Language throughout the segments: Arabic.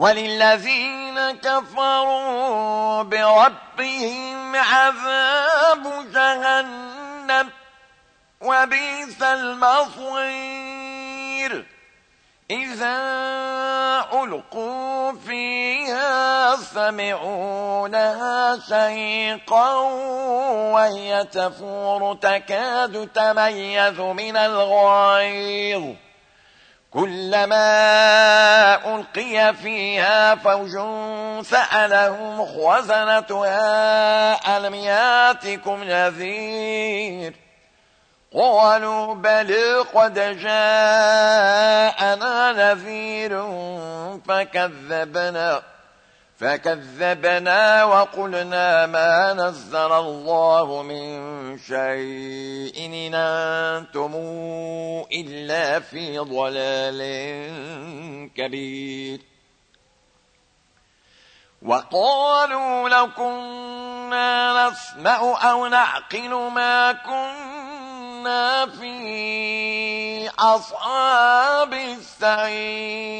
وللذين كفروا بربهم عذاب جهنم وبئس المصير. إذا ألقوا فيها سمعونها شيقا وهي تفور تكاد تميز من الغيظ. كلما ألقي فيها فوج سألهم خزنتها ألم يأتكم نذير؟ قالوا بل قد جاءنا نذير فكذبنا. فكذبنا وقلنا ما نزل الله من شيء إن أنتم إلا في ضلال كبير. وقالوا لو كنا نسمع أو نعقل ما كنا في أصحاب السعير.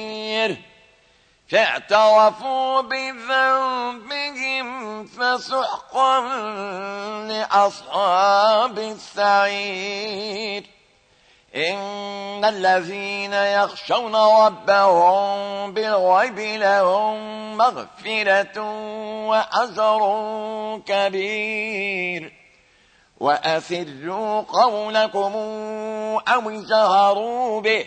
فاعترفوا بذنبهم فسحقا لأصحاب السعير. إن الذين يخشون ربهم بالغيب لهم مغفرة وأجر كبير. وأسروا قولكم أو جهروا به.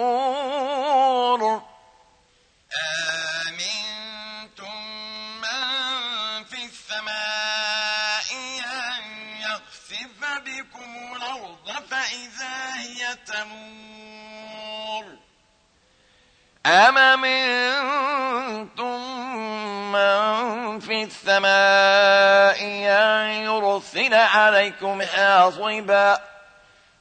النشور آمنتم من في السماء أن يخسف بكم الأرض فإذا هي تمور. أم منتم من في السماء أن يرسل عليكم حاصبا؟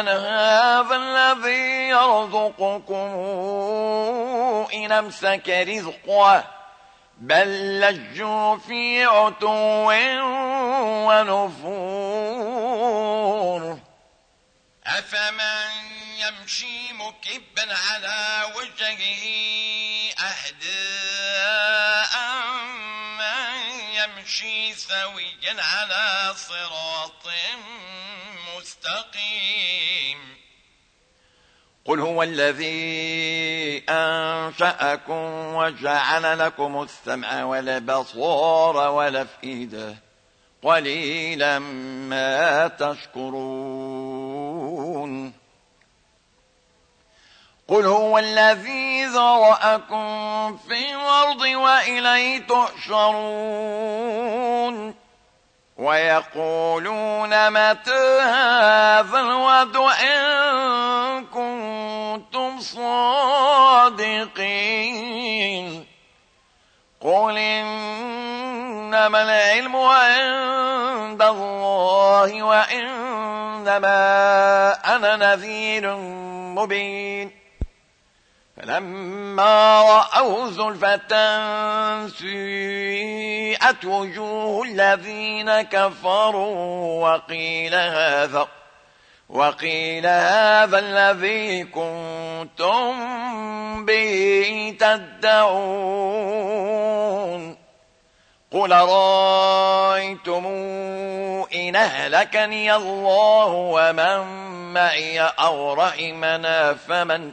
أمن هذا الذي يرزقكم إن أمسك رزقه؟ بل لجوا في عتو ونفور. أفمن يمشي مكبا على وجهه أهداء من يمشي سويا على صراط مستقيم. قل هو الذي أنشأكم وجعل لكم السمع والبصور والأفئدة قليلا ما تشكرون. قل هو الذي ذرأكم في الأرض وإليه تحشرون ويقولون متى هذا الوعد إن كنتم صادقين قل إنما العلم عند الله وإنما أنا نذير مبين فلما رأوا زلفة سيئت وجوه الذين كفروا وقيل هذا وقيل هذا الذي كنتم به تدعون. قل رأيتم إن أهلكني الله ومن معي أو رحمنا فمن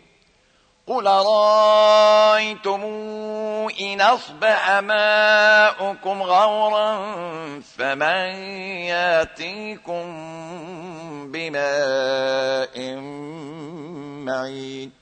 قل رأيتم إن أصبح ماؤكم غورا فمن ياتيكم بماء معين؟